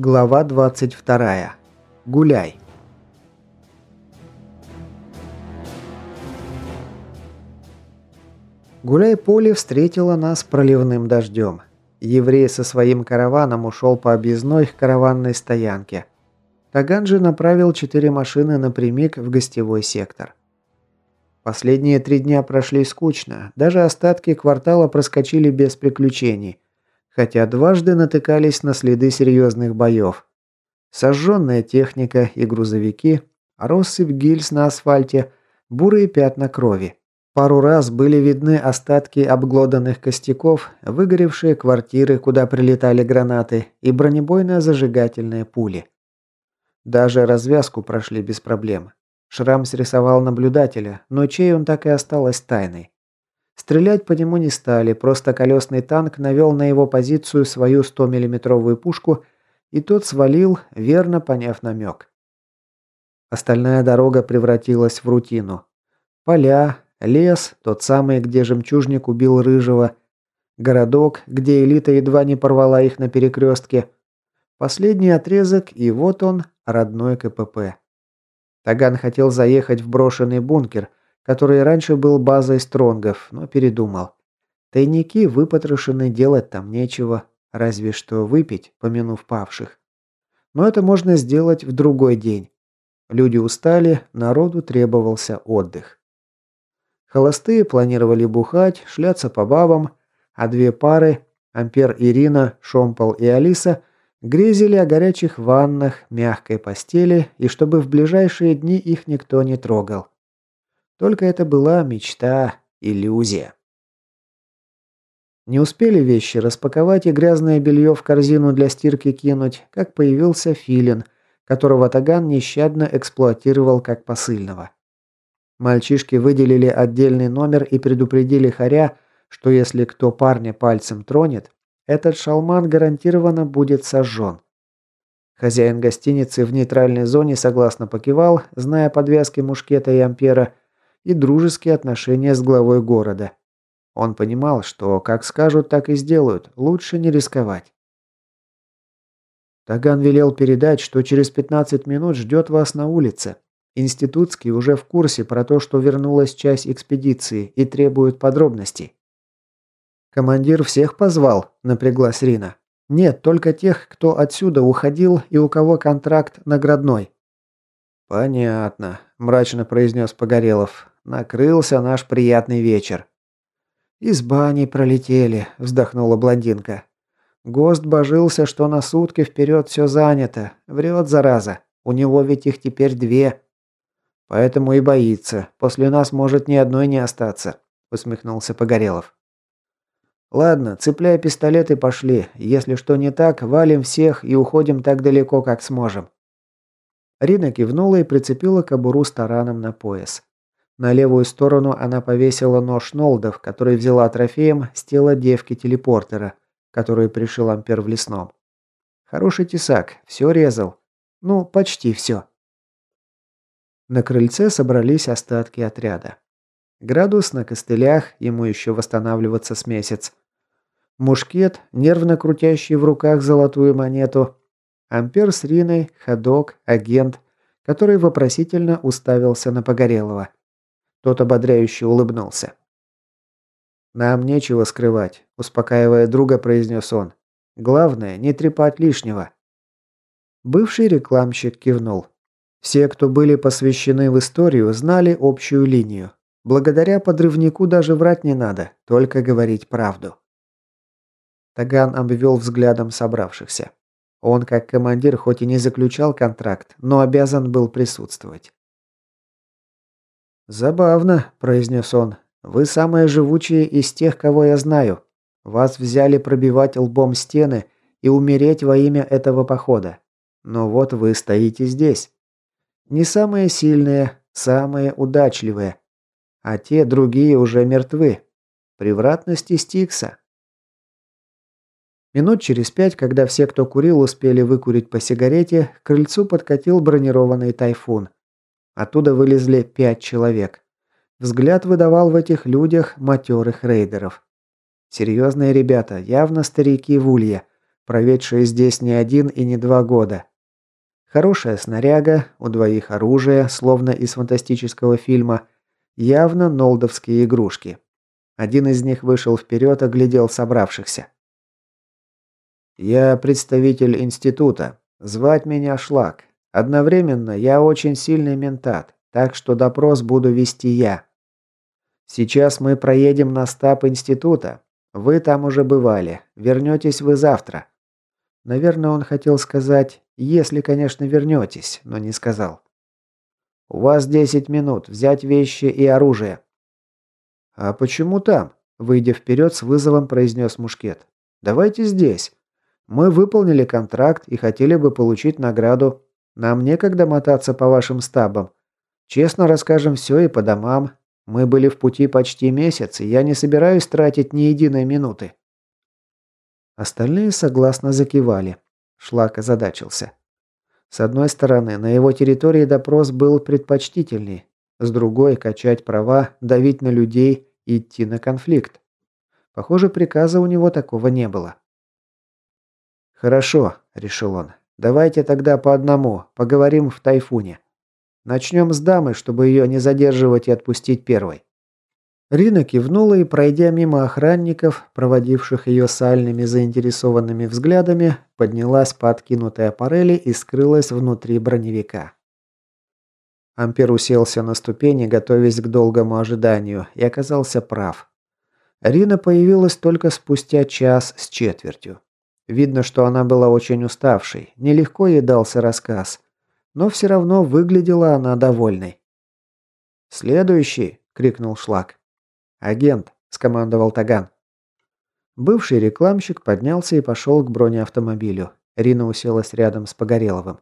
Глава 22. Гуляй. Гуляй-поле встретило нас проливным дождем. Еврей со своим караваном ушел по объездной к караванной стоянке. Таган же направил четыре машины напрямик в гостевой сектор. Последние три дня прошли скучно, даже остатки квартала проскочили без приключений – хотя дважды натыкались на следы серьезных боев. Сожженная техника и грузовики, россыпь гильз на асфальте, бурые пятна крови. Пару раз были видны остатки обглоданных костяков, выгоревшие квартиры, куда прилетали гранаты, и бронебойно-зажигательные пули. Даже развязку прошли без проблем. Шрам срисовал наблюдателя, но чей он так и осталась тайной. Стрелять по нему не стали, просто колесный танк навел на его позицию свою 100-миллиметровую пушку, и тот свалил, верно поняв намек. Остальная дорога превратилась в рутину. Поля, лес, тот самый, где жемчужник убил Рыжего, городок, где элита едва не порвала их на перекрестке, последний отрезок, и вот он, родной КПП. Таган хотел заехать в брошенный бункер – который раньше был базой стронгов, но передумал. Тайники выпотрошены, делать там нечего, разве что выпить, помянув павших. Но это можно сделать в другой день. Люди устали, народу требовался отдых. Холостые планировали бухать, шляться по бабам, а две пары, Ампер Ирина, Шомпол и Алиса, грезили о горячих ваннах, мягкой постели и чтобы в ближайшие дни их никто не трогал. Только это была мечта, иллюзия. Не успели вещи распаковать и грязное белье в корзину для стирки кинуть, как появился Филин, которого Таган нещадно эксплуатировал как посыльного. Мальчишки выделили отдельный номер и предупредили Харя, что если кто парня пальцем тронет, этот шалман гарантированно будет сожжен. Хозяин гостиницы в нейтральной зоне согласно покивал, зная подвязки мушкета и ампера, и дружеские отношения с главой города. Он понимал, что как скажут, так и сделают, лучше не рисковать. Таган велел передать, что через 15 минут ждет вас на улице. Институтский уже в курсе про то, что вернулась часть экспедиции и требует подробностей. «Командир всех позвал?» – напряглась Рина. «Нет, только тех, кто отсюда уходил и у кого контракт наградной». «Понятно», – мрачно произнес Погорелов накрылся наш приятный вечер. «Из бани пролетели», – вздохнула блондинка. «Гост божился, что на сутки вперед все занято. Врет, зараза. У него ведь их теперь две». «Поэтому и боится. После нас может ни одной не остаться», – усмехнулся Погорелов. «Ладно, цепляй пистолет и пошли. Если что не так, валим всех и уходим так далеко, как сможем». Рина кивнула и прицепила кобуру с тараном на пояс. На левую сторону она повесила нож Нолдов, который взяла трофеем с тела девки-телепортера, которую пришил Ампер в лесном. Хороший тесак, все резал. Ну, почти все. На крыльце собрались остатки отряда. Градус на костылях, ему еще восстанавливаться с месяц. Мушкет, нервно крутящий в руках золотую монету. Ампер с Риной, ходок, агент, который вопросительно уставился на Погорелого. Тот ободряюще улыбнулся. «Нам нечего скрывать», – успокаивая друга, произнес он. «Главное, не трепать лишнего». Бывший рекламщик кивнул. Все, кто были посвящены в историю, знали общую линию. Благодаря подрывнику даже врать не надо, только говорить правду. Таган обвел взглядом собравшихся. Он, как командир, хоть и не заключал контракт, но обязан был присутствовать. «Забавно», – произнес он. «Вы самые живучие из тех, кого я знаю. Вас взяли пробивать лбом стены и умереть во имя этого похода. Но вот вы стоите здесь. Не самые сильные, самые удачливые. А те другие уже мертвы. Превратности Стикса». Минут через пять, когда все, кто курил, успели выкурить по сигарете, к крыльцу подкатил бронированный тайфун – Оттуда вылезли пять человек. Взгляд выдавал в этих людях матерых рейдеров. Серьезные ребята, явно старики в улье. проведшие здесь не один и не два года. Хорошая снаряга, у двоих оружие, словно из фантастического фильма, явно нолдовские игрушки. Один из них вышел вперед, оглядел собравшихся. «Я представитель института. Звать меня Шлак. Одновременно я очень сильный ментат, так что допрос буду вести я. Сейчас мы проедем на стаб института. Вы там уже бывали. Вернетесь вы завтра. Наверное, он хотел сказать, если, конечно, вернетесь, но не сказал. У вас 10 минут взять вещи и оружие. А почему там? Выйдя вперед, с вызовом произнес Мушкет. Давайте здесь. Мы выполнили контракт и хотели бы получить награду. Нам некогда мотаться по вашим стабам. Честно расскажем все и по домам. Мы были в пути почти месяц, и я не собираюсь тратить ни единой минуты. Остальные согласно закивали. Шлак озадачился. С одной стороны, на его территории допрос был предпочтительней. С другой, качать права, давить на людей, идти на конфликт. Похоже, приказа у него такого не было. «Хорошо», – решил он. «Давайте тогда по одному, поговорим в тайфуне. Начнем с дамы, чтобы ее не задерживать и отпустить первой». Рина кивнула и, пройдя мимо охранников, проводивших ее сальными заинтересованными взглядами, поднялась по откинутой аппарели и скрылась внутри броневика. Ампер уселся на ступени, готовясь к долгому ожиданию, и оказался прав. Рина появилась только спустя час с четвертью. Видно, что она была очень уставшей, нелегко ей дался рассказ, но все равно выглядела она довольной. «Следующий!» – крикнул Шлак. «Агент», – скомандовал Таган. Бывший рекламщик поднялся и пошел к бронеавтомобилю. Рина уселась рядом с Погореловым.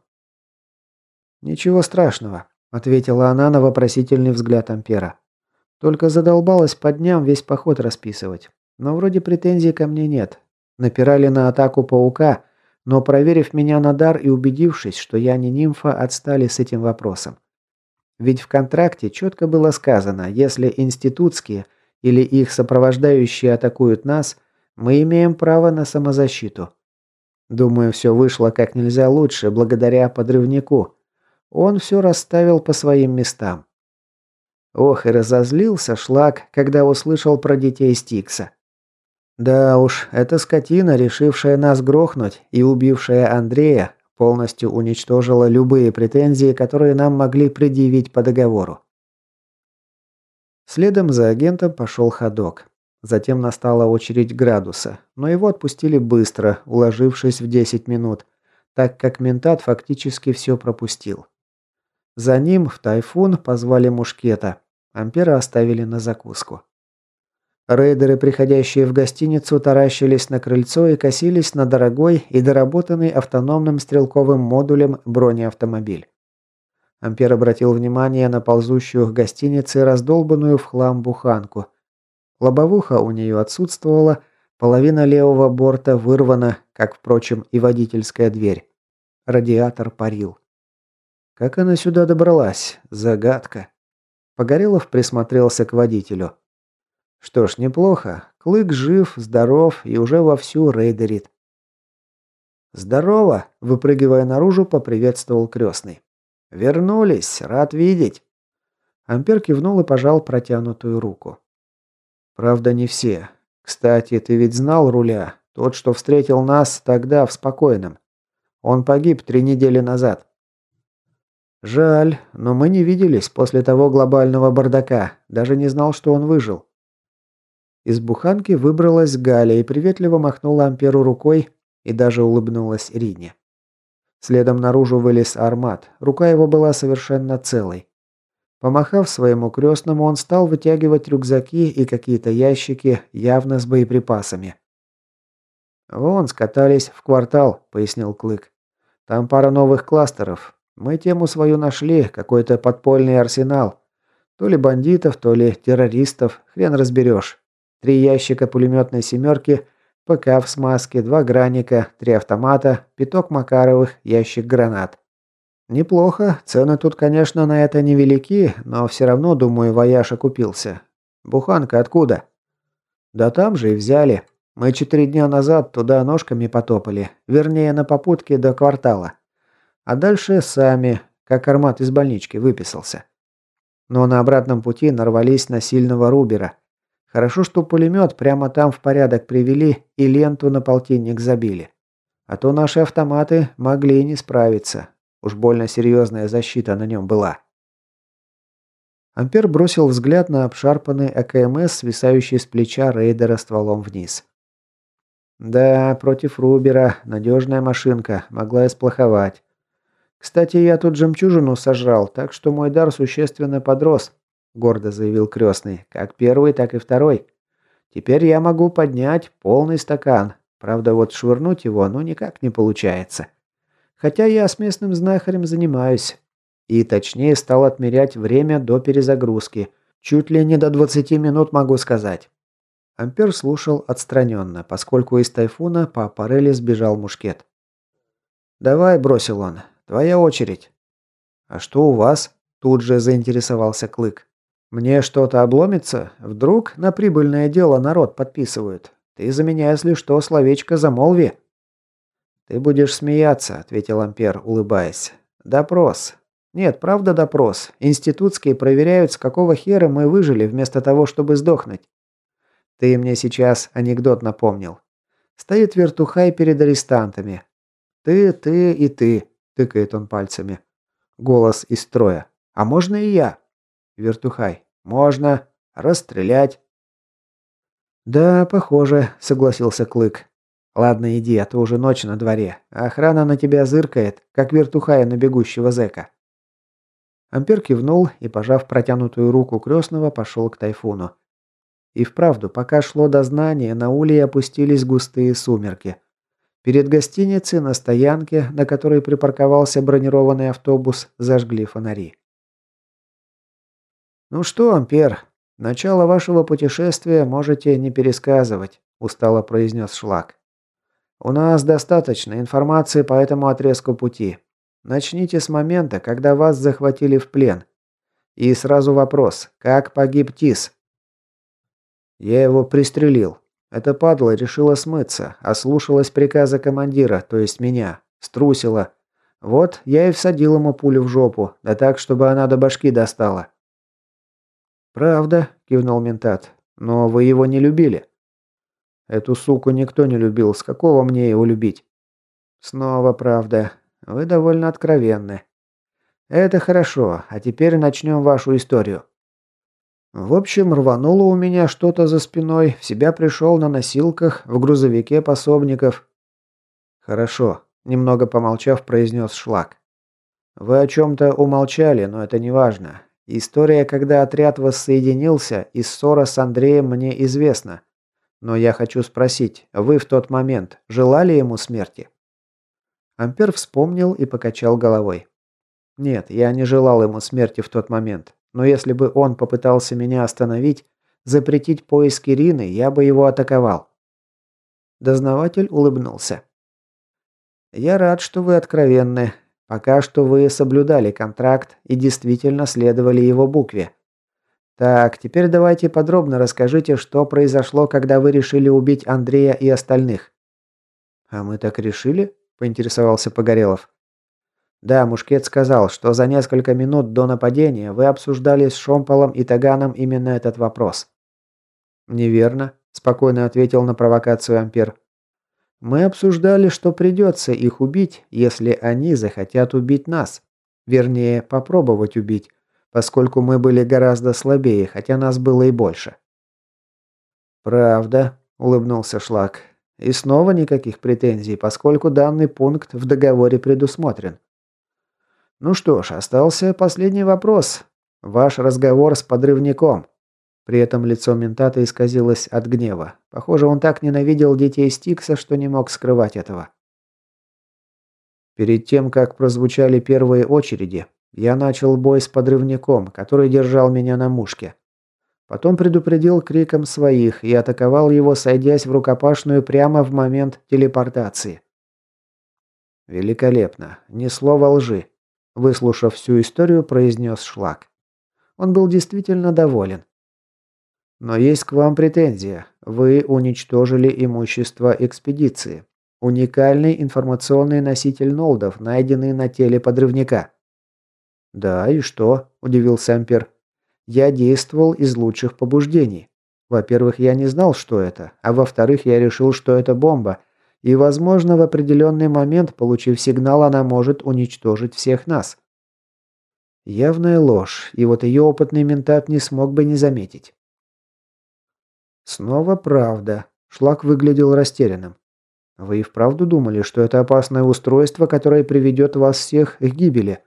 «Ничего страшного», – ответила она на вопросительный взгляд Ампера. «Только задолбалась по дням весь поход расписывать. Но вроде претензий ко мне нет. Напирали на атаку паука, но проверив меня на дар и убедившись, что я не нимфа, отстали с этим вопросом. Ведь в контракте четко было сказано, если институтские – или их сопровождающие атакуют нас, мы имеем право на самозащиту. Думаю, все вышло как нельзя лучше, благодаря подрывнику. Он все расставил по своим местам. Ох, и разозлился Шлак, когда услышал про детей Стикса. Да уж, эта скотина, решившая нас грохнуть и убившая Андрея, полностью уничтожила любые претензии, которые нам могли предъявить по договору. Следом за агентом пошел ходок. Затем настала очередь градуса, но его отпустили быстро, уложившись в 10 минут, так как ментат фактически все пропустил. За ним в тайфун позвали мушкета. Ампера оставили на закуску. Рейдеры, приходящие в гостиницу, таращились на крыльцо и косились на дорогой и доработанный автономным стрелковым модулем бронеавтомобиль. Ампер обратил внимание на ползущую к гостинице раздолбанную в хлам буханку. Лобовуха у нее отсутствовала, половина левого борта вырвана, как, впрочем, и водительская дверь. Радиатор парил. Как она сюда добралась? Загадка. Погорелов присмотрелся к водителю. Что ж, неплохо. Клык жив, здоров и уже вовсю рейдерит. «Здорово!» – выпрыгивая наружу, поприветствовал крестный. «Вернулись! Рад видеть!» Ампер кивнул и пожал протянутую руку. «Правда, не все. Кстати, ты ведь знал руля? Тот, что встретил нас тогда в спокойном. Он погиб три недели назад». «Жаль, но мы не виделись после того глобального бардака. Даже не знал, что он выжил». Из буханки выбралась Галя и приветливо махнула Амперу рукой и даже улыбнулась Рине. Следом наружу вылез армат. Рука его была совершенно целой. Помахав своему крестному, он стал вытягивать рюкзаки и какие-то ящики, явно с боеприпасами. «Вон, скатались в квартал», — пояснил Клык. «Там пара новых кластеров. Мы тему свою нашли, какой-то подпольный арсенал. То ли бандитов, то ли террористов, хрен разберешь. Три ящика пулеметной семерки ПК в смазке, два граника, три автомата, пяток Макаровых, ящик гранат. Неплохо, цены тут, конечно, на это невелики, но все равно, думаю, вояж окупился. Буханка откуда? Да там же и взяли. Мы четыре дня назад туда ножками потопали, вернее, на попутке до квартала. А дальше сами, как армат из больнички, выписался. Но на обратном пути нарвались на сильного Рубера. Хорошо, что пулемет прямо там в порядок привели и ленту на полтинник забили. А то наши автоматы могли и не справиться. Уж больно серьезная защита на нем была. Ампер бросил взгляд на обшарпанный АКМС, свисающий с плеча рейдера стволом вниз. Да, против Рубера. Надежная машинка. Могла и сплоховать. Кстати, я тут жемчужину сожрал, так что мой дар существенно подрос, гордо заявил крестный. Как первый, так и второй. Теперь я могу поднять полный стакан. Правда, вот швырнуть его, ну, никак не получается. Хотя я с местным знахарем занимаюсь. И точнее стал отмерять время до перезагрузки. Чуть ли не до 20 минут могу сказать. Ампер слушал отстраненно, поскольку из тайфуна по аппарели сбежал мушкет. «Давай», – бросил он, – «твоя очередь». «А что у вас?» – тут же заинтересовался Клык. «Мне что-то обломится? Вдруг на прибыльное дело народ подписывают? Ты за меня, если что, словечко замолви». «Ты будешь смеяться», – ответил Ампер, улыбаясь. «Допрос. Нет, правда допрос. Институтские проверяют, с какого хера мы выжили, вместо того, чтобы сдохнуть. Ты мне сейчас анекдот напомнил. Стоит вертухай перед арестантами. Ты, ты и ты, тыкает он пальцами. Голос из строя. А можно и я? Вертухай. Можно. Расстрелять. Да, похоже, согласился Клык. Ладно, иди, а то уже ночь на дворе. Охрана на тебя зыркает, как вертухая на бегущего зэка. Ампер кивнул и, пожав протянутую руку крестного, пошел к тайфуну. И вправду, пока шло дознание, на улей опустились густые сумерки. Перед гостиницей на стоянке, на которой припарковался бронированный автобус, зажгли фонари. «Ну что, Ампер, начало вашего путешествия можете не пересказывать», – устало произнес Шлак. «У нас достаточно информации по этому отрезку пути. Начните с момента, когда вас захватили в плен. И сразу вопрос, как погиб Тис?» Я его пристрелил. Эта падла решила смыться, ослушалась приказа командира, то есть меня. Струсила. Вот я и всадил ему пулю в жопу, да так, чтобы она до башки достала. «Правда», – кивнул ментат. «Но вы его не любили». «Эту суку никто не любил. С какого мне его любить?» «Снова правда. Вы довольно откровенны». «Это хорошо. А теперь начнем вашу историю». В общем, рвануло у меня что-то за спиной, в себя пришел на носилках, в грузовике пособников. «Хорошо», – немного помолчав, произнес Шлак. «Вы о чем-то умолчали, но это не важно. История, когда отряд воссоединился, и ссора с Андреем мне известна. Но я хочу спросить, вы в тот момент желали ему смерти?» Ампер вспомнил и покачал головой. «Нет, я не желал ему смерти в тот момент. Но если бы он попытался меня остановить, запретить поиски Рины, я бы его атаковал. Дознаватель улыбнулся. «Я рад, что вы откровенны. Пока что вы соблюдали контракт и действительно следовали его букве. Так, теперь давайте подробно расскажите, что произошло, когда вы решили убить Андрея и остальных». «А мы так решили?» – поинтересовался Погорелов. Да, Мушкет сказал, что за несколько минут до нападения вы обсуждали с Шомполом и Таганом именно этот вопрос. Неверно, спокойно ответил на провокацию Ампер. Мы обсуждали, что придется их убить, если они захотят убить нас. Вернее, попробовать убить, поскольку мы были гораздо слабее, хотя нас было и больше. «Правда», – улыбнулся Шлак. «И снова никаких претензий, поскольку данный пункт в договоре предусмотрен. Ну что ж, остался последний вопрос. Ваш разговор с подрывником. При этом лицо ментата исказилось от гнева. Похоже, он так ненавидел детей Стикса, что не мог скрывать этого. Перед тем, как прозвучали первые очереди, я начал бой с подрывником, который держал меня на мушке. Потом предупредил криком своих и атаковал его, сойдясь в рукопашную прямо в момент телепортации. Великолепно. Ни слова лжи. Выслушав всю историю, произнес Шлак. Он был действительно доволен. Но есть к вам претензия. Вы уничтожили имущество экспедиции. Уникальный информационный носитель Нолдов, найденный на теле подрывника. Да, и что? удивился Ампер. Я действовал из лучших побуждений. Во-первых, я не знал, что это, а во-вторых, я решил, что это бомба, и, возможно, в определенный момент, получив сигнал, она может уничтожить всех нас. Явная ложь, и вот ее опытный ментат не смог бы не заметить. Снова правда. Шлак выглядел растерянным. Вы и вправду думали, что это опасное устройство, которое приведет вас всех к гибели?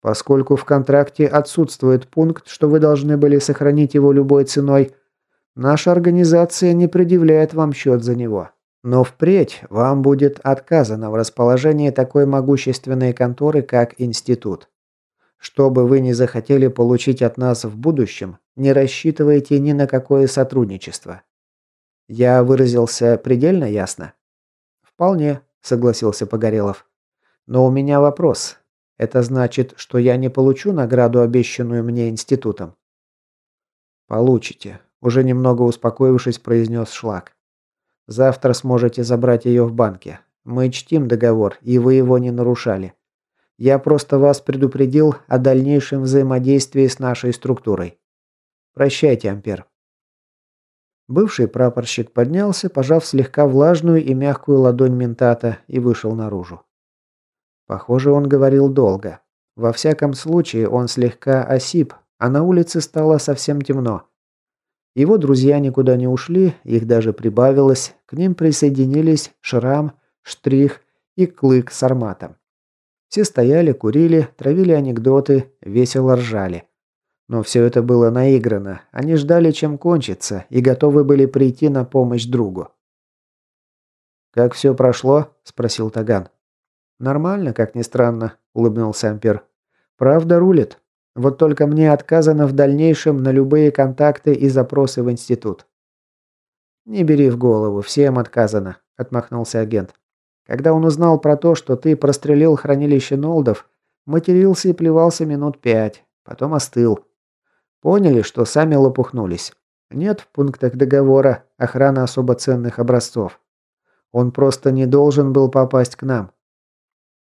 Поскольку в контракте отсутствует пункт, что вы должны были сохранить его любой ценой, наша организация не предъявляет вам счет за него. Но впредь вам будет отказано в расположении такой могущественной конторы, как Институт. Что бы вы ни захотели получить от нас в будущем, не рассчитывайте ни на какое сотрудничество. Я выразился предельно ясно? «Вполне», – согласился Погорелов. «Но у меня вопрос. Это значит, что я не получу награду, обещанную мне институтом?» «Получите», – уже немного успокоившись, произнес Шлак. «Завтра сможете забрать ее в банке. Мы чтим договор, и вы его не нарушали. Я просто вас предупредил о дальнейшем взаимодействии с нашей структурой. Прощайте, Ампер». Бывший прапорщик поднялся, пожав слегка влажную и мягкую ладонь ментата, и вышел наружу. Похоже, он говорил долго. Во всяком случае, он слегка осип, а на улице стало совсем темно. Его друзья никуда не ушли, их даже прибавилось, к ним присоединились Шрам, Штрих и Клык с Арматом. Все стояли, курили, травили анекдоты, весело ржали. Но все это было наиграно. Они ждали, чем кончится, и готовы были прийти на помощь другу. «Как все прошло?» – спросил Таган. «Нормально, как ни странно», – улыбнулся Ампер. «Правда рулит. Вот только мне отказано в дальнейшем на любые контакты и запросы в институт». «Не бери в голову, всем отказано», – отмахнулся агент. «Когда он узнал про то, что ты прострелил хранилище Нолдов, матерился и плевался минут пять, потом остыл. Поняли, что сами лопухнулись. Нет в пунктах договора охраны особо ценных образцов. Он просто не должен был попасть к нам.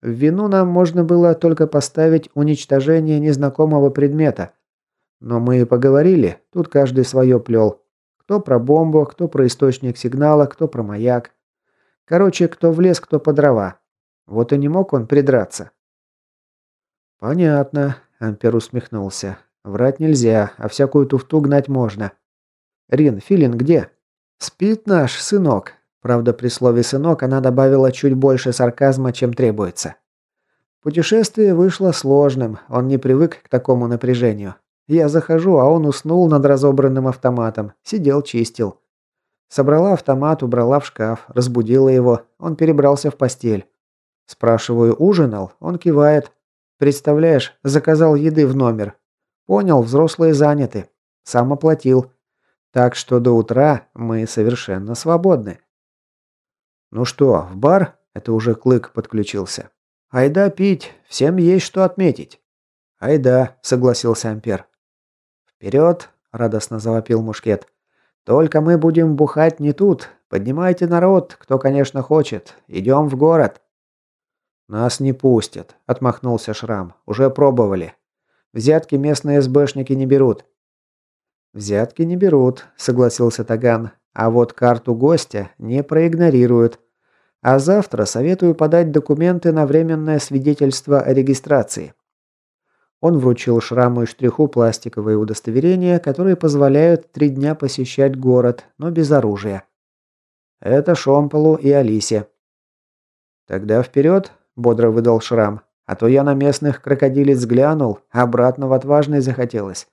В вину нам можно было только поставить уничтожение незнакомого предмета. Но мы и поговорили, тут каждый свое плел. Кто про бомбу, кто про источник сигнала, кто про маяк. Короче, кто в лес, кто по дрова. Вот и не мог он придраться. «Понятно», — Ампер усмехнулся. Врать нельзя, а всякую туфту гнать можно. Рин, Филин где? Спит наш сынок. Правда, при слове «сынок» она добавила чуть больше сарказма, чем требуется. Путешествие вышло сложным, он не привык к такому напряжению. Я захожу, а он уснул над разобранным автоматом, сидел чистил. Собрала автомат, убрала в шкаф, разбудила его, он перебрался в постель. Спрашиваю, ужинал? Он кивает. Представляешь, заказал еды в номер, Понял, взрослые заняты. Сам оплатил. Так что до утра мы совершенно свободны. Ну что, в бар? Это уже Клык подключился. Айда пить, всем есть что отметить. Айда, согласился Ампер. Вперед, радостно завопил Мушкет. Только мы будем бухать не тут. Поднимайте народ, кто, конечно, хочет. Идем в город. Нас не пустят, отмахнулся Шрам. Уже пробовали. Взятки местные СБшники не берут». «Взятки не берут», — согласился Таган. «А вот карту гостя не проигнорируют. А завтра советую подать документы на временное свидетельство о регистрации». Он вручил Шраму и Штриху пластиковые удостоверения, которые позволяют три дня посещать город, но без оружия. Это Шомполу и Алисе. «Тогда вперед», — бодро выдал Шрам. А то я на местных крокодилец глянул, обратно в отважный захотелось.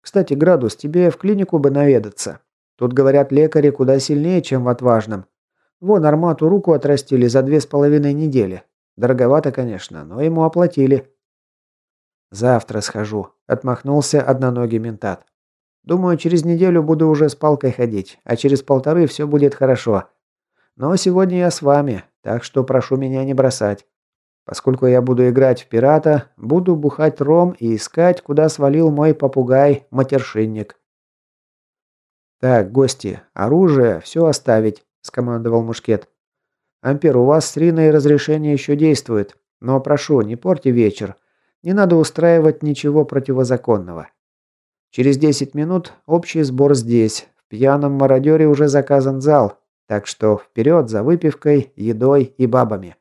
Кстати, Градус, тебе в клинику бы наведаться. Тут, говорят, лекари куда сильнее, чем в отважном. Вон Армату руку отрастили за две с половиной недели. Дороговато, конечно, но ему оплатили. Завтра схожу, отмахнулся одноногий ментат. Думаю, через неделю буду уже с палкой ходить, а через полторы все будет хорошо. Но сегодня я с вами, так что прошу меня не бросать. Поскольку я буду играть в пирата, буду бухать ром и искать, куда свалил мой попугай-матершинник. «Так, гости, оружие, все оставить», – скомандовал Мушкет. «Ампер, у вас с Риной разрешение еще действует, но прошу, не порти вечер. Не надо устраивать ничего противозаконного. Через 10 минут общий сбор здесь. В пьяном мародере уже заказан зал, так что вперед за выпивкой, едой и бабами».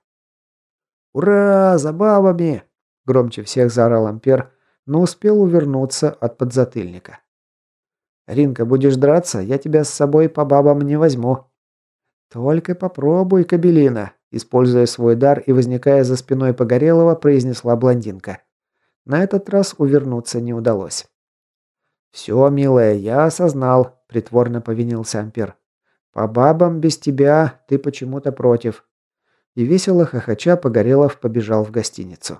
«Ура! За бабами!» – громче всех заорал Ампер, но успел увернуться от подзатыльника. «Ринка, будешь драться, я тебя с собой по бабам не возьму». «Только попробуй, Кабелина», – используя свой дар и возникая за спиной Погорелого, произнесла блондинка. На этот раз увернуться не удалось. «Все, милая, я осознал», – притворно повинился Ампер. «По бабам без тебя ты почему-то против». И весело хохоча Погорелов побежал в гостиницу.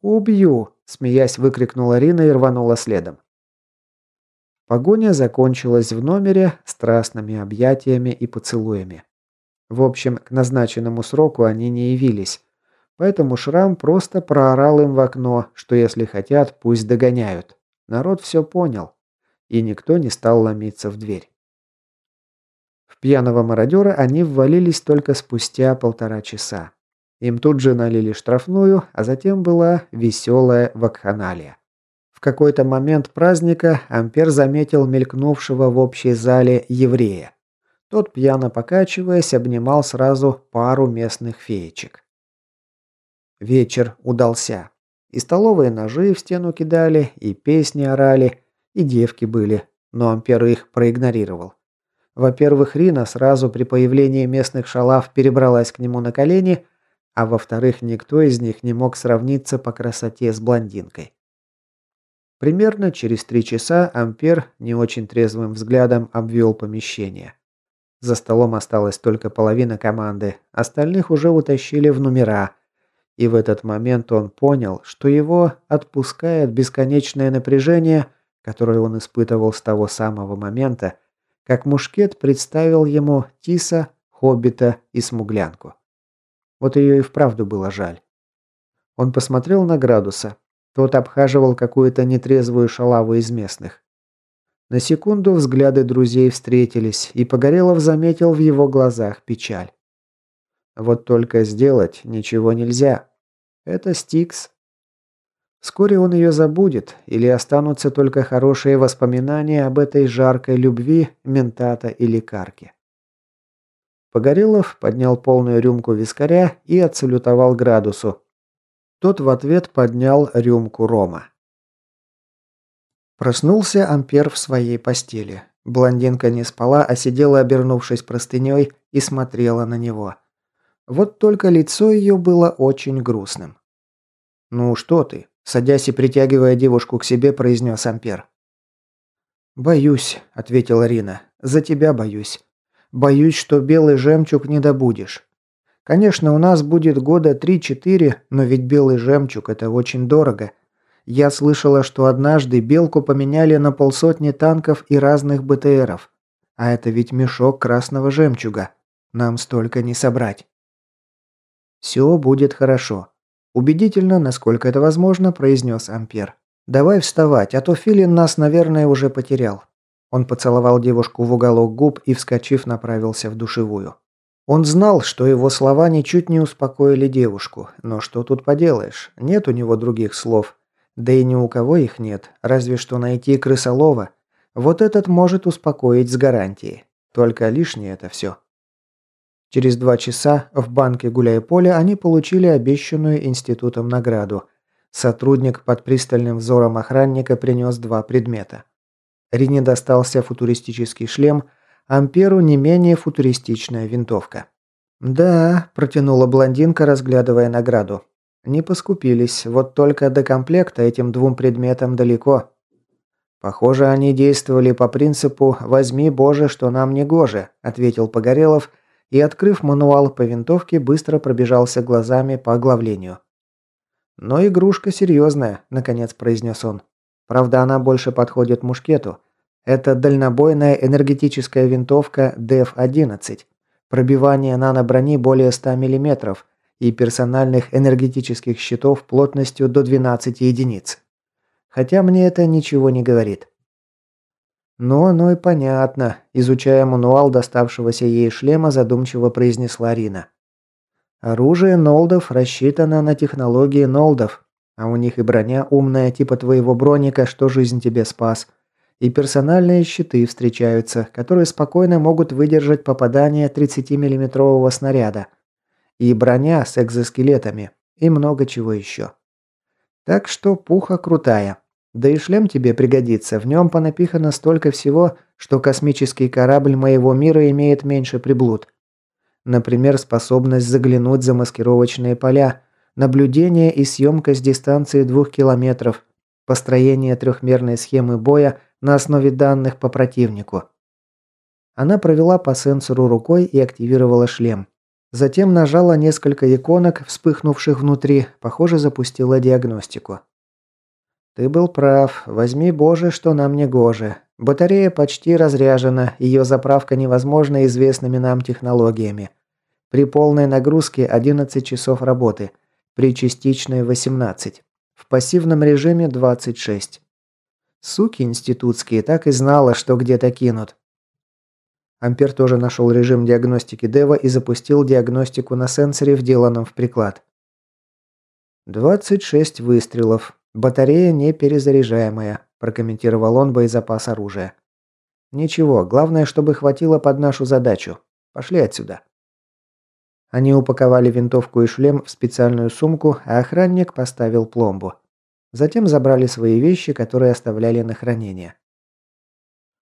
«Убью!» – смеясь выкрикнула Рина и рванула следом. Погоня закончилась в номере страстными объятиями и поцелуями. В общем, к назначенному сроку они не явились. Поэтому Шрам просто проорал им в окно, что если хотят, пусть догоняют. Народ все понял. И никто не стал ломиться в дверь. В пьяного мародера они ввалились только спустя полтора часа. Им тут же налили штрафную, а затем была веселая вакханалия какой-то момент праздника Ампер заметил мелькнувшего в общей зале еврея. Тот, пьяно покачиваясь, обнимал сразу пару местных феечек. Вечер удался. И столовые ножи в стену кидали, и песни орали, и девки были, но Ампер их проигнорировал. Во-первых, Рина сразу при появлении местных шалав перебралась к нему на колени, а во-вторых, никто из них не мог сравниться по красоте с блондинкой. Примерно через три часа Ампер не очень трезвым взглядом обвел помещение. За столом осталась только половина команды, остальных уже утащили в номера. И в этот момент он понял, что его отпускает бесконечное напряжение, которое он испытывал с того самого момента, как Мушкет представил ему Тиса, Хоббита и Смуглянку. Вот ее и вправду было жаль. Он посмотрел на Градуса. Тот обхаживал какую-то нетрезвую шалаву из местных. На секунду взгляды друзей встретились, и Погорелов заметил в его глазах печаль. Вот только сделать ничего нельзя. Это Стикс. Вскоре он ее забудет, или останутся только хорошие воспоминания об этой жаркой любви ментата или карки. Погорелов поднял полную рюмку вискаря и отсалютовал градусу, тот в ответ поднял рюмку рома. Проснулся Ампер в своей постели. Блондинка не спала, а сидела, обернувшись простыней, и смотрела на него. Вот только лицо ее было очень грустным. «Ну что ты?» – садясь и притягивая девушку к себе, произнес Ампер. «Боюсь», – ответила Рина. «За тебя боюсь. Боюсь, что белый жемчуг не добудешь. Конечно, у нас будет года 3-4, но ведь белый жемчуг – это очень дорого. Я слышала, что однажды белку поменяли на полсотни танков и разных БТРов. А это ведь мешок красного жемчуга. Нам столько не собрать. «Все будет хорошо», – убедительно, насколько это возможно, произнес Ампер. «Давай вставать, а то Филин нас, наверное, уже потерял». Он поцеловал девушку в уголок губ и, вскочив, направился в душевую. Он знал, что его слова ничуть не успокоили девушку, но что тут поделаешь, нет у него других слов. Да и ни у кого их нет, разве что найти крысолова. Вот этот может успокоить с гарантией. Только лишнее это все. Через два часа в банке Гуляй-Поле они получили обещанную институтом награду. Сотрудник под пристальным взором охранника принес два предмета. Рине достался футуристический шлем – Амперу не менее футуристичная винтовка. «Да», – протянула блондинка, разглядывая награду. «Не поскупились, вот только до комплекта этим двум предметам далеко». «Похоже, они действовали по принципу «возьми, Боже, что нам не гоже», – ответил Погорелов и, открыв мануал по винтовке, быстро пробежался глазами по оглавлению. «Но игрушка серьезная», – наконец произнес он. «Правда, она больше подходит мушкету, это дальнобойная энергетическая винтовка ДЭФ-11. Пробивание наноброни более 100 мм и персональных энергетических щитов плотностью до 12 единиц. Хотя мне это ничего не говорит. «Ну, оно и понятно», – изучая мануал доставшегося ей шлема, задумчиво произнесла Рина. «Оружие Нолдов рассчитано на технологии Нолдов, а у них и броня умная, типа твоего броника, что жизнь тебе спас, и персональные щиты встречаются, которые спокойно могут выдержать попадание 30-миллиметрового снаряда, и броня с экзоскелетами, и много чего еще. Так что пуха крутая». Да и шлем тебе пригодится, в нем понапихано столько всего, что космический корабль моего мира имеет меньше приблуд. Например, способность заглянуть за маскировочные поля, наблюдение и съемка с дистанции двух километров, построение трехмерной схемы боя на основе данных по противнику. Она провела по сенсору рукой и активировала шлем. Затем нажала несколько иконок, вспыхнувших внутри, похоже, запустила диагностику. «Ты был прав. Возьми, Боже, что нам не гоже. Батарея почти разряжена, ее заправка невозможна известными нам технологиями. При полной нагрузке 11 часов работы, при частичной 18. В пассивном режиме 26. Суки институтские так и знала, что где-то кинут. Ампер тоже нашел режим диагностики Дева и запустил диагностику на сенсоре, вделанном в приклад. 26 выстрелов. «Батарея не перезаряжаемая», – прокомментировал он боезапас оружия. «Ничего, главное, чтобы хватило под нашу задачу. Пошли отсюда». Они упаковали винтовку и шлем в специальную сумку, а охранник поставил пломбу. Затем забрали свои вещи, которые оставляли на хранение.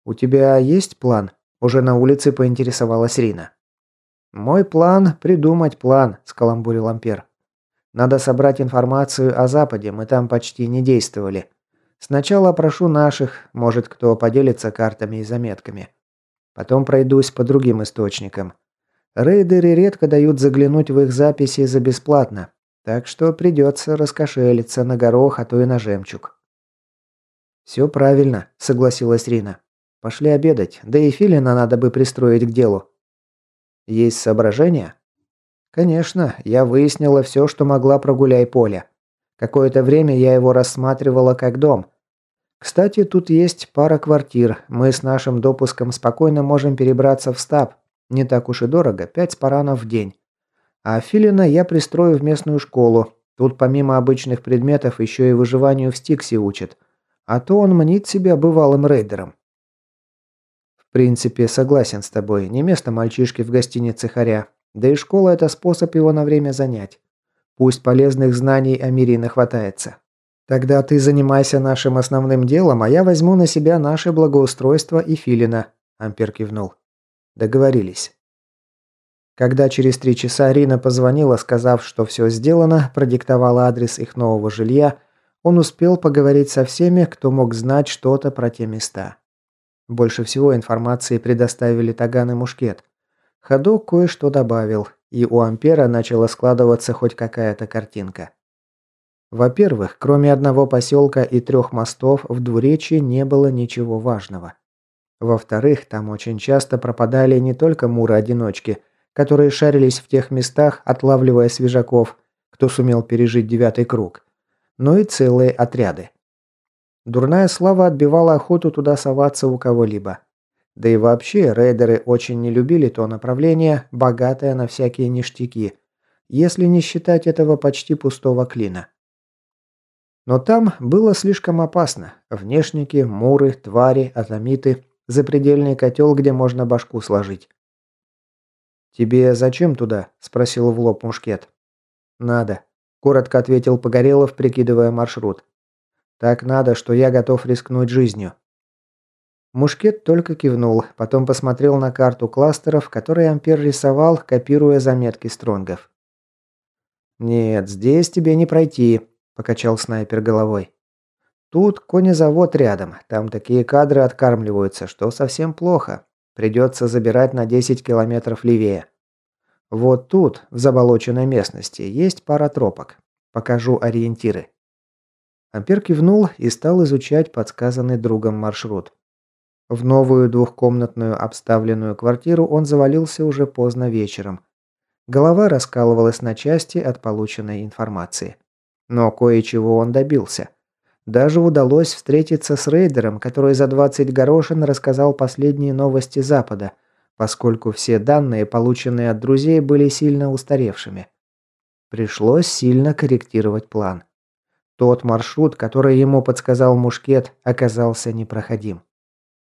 «У тебя есть план?» – уже на улице поинтересовалась Рина. «Мой план – придумать план», – скаламбурил Ампер. Надо собрать информацию о Западе, мы там почти не действовали. Сначала опрошу наших, может кто поделится картами и заметками. Потом пройдусь по другим источникам. Рейдеры редко дают заглянуть в их записи за бесплатно, так что придется раскошелиться на горох, а то и на жемчуг. «Все правильно», — согласилась Рина. «Пошли обедать, да и Филина надо бы пристроить к делу». «Есть соображения?» Конечно, я выяснила все, что могла про гуляй-поле. Какое-то время я его рассматривала как дом. Кстати, тут есть пара квартир. Мы с нашим допуском спокойно можем перебраться в стаб. Не так уж и дорого, пять спаранов в день. А Филина я пристрою в местную школу. Тут помимо обычных предметов еще и выживанию в Стиксе учат. А то он мнит себя бывалым рейдером. В принципе, согласен с тобой. Не место мальчишки в гостинице Харя. Да и школа – это способ его на время занять. Пусть полезных знаний о мире нахватается. Тогда ты занимайся нашим основным делом, а я возьму на себя наше благоустройство и Филина», – Ампер кивнул. «Договорились». Когда через три часа Рина позвонила, сказав, что все сделано, продиктовала адрес их нового жилья, он успел поговорить со всеми, кто мог знать что-то про те места. Больше всего информации предоставили Таган и Мушкет. Ходок кое-что добавил, и у Ампера начала складываться хоть какая-то картинка. Во-первых, кроме одного поселка и трех мостов, в Двуречи не было ничего важного. Во-вторых, там очень часто пропадали не только муры-одиночки, которые шарились в тех местах, отлавливая свежаков, кто сумел пережить девятый круг, но и целые отряды. Дурная слава отбивала охоту туда соваться у кого-либо. Да и вообще, рейдеры очень не любили то направление, богатое на всякие ништяки, если не считать этого почти пустого клина. Но там было слишком опасно. Внешники, муры, твари, атомиты, запредельный котел, где можно башку сложить. «Тебе зачем туда?» – спросил в лоб Мушкет. «Надо», – коротко ответил Погорелов, прикидывая маршрут. «Так надо, что я готов рискнуть жизнью. Мушкет только кивнул, потом посмотрел на карту кластеров, которые Ампер рисовал, копируя заметки Стронгов. «Нет, здесь тебе не пройти», – покачал снайпер головой. «Тут конезавод рядом, там такие кадры откармливаются, что совсем плохо. Придется забирать на 10 километров левее. Вот тут, в заболоченной местности, есть пара тропок. Покажу ориентиры». Ампер кивнул и стал изучать подсказанный другом маршрут. В новую двухкомнатную обставленную квартиру он завалился уже поздно вечером. Голова раскалывалась на части от полученной информации. Но кое-чего он добился. Даже удалось встретиться с рейдером, который за 20 горошин рассказал последние новости Запада, поскольку все данные, полученные от друзей, были сильно устаревшими. Пришлось сильно корректировать план. Тот маршрут, который ему подсказал Мушкет, оказался непроходим.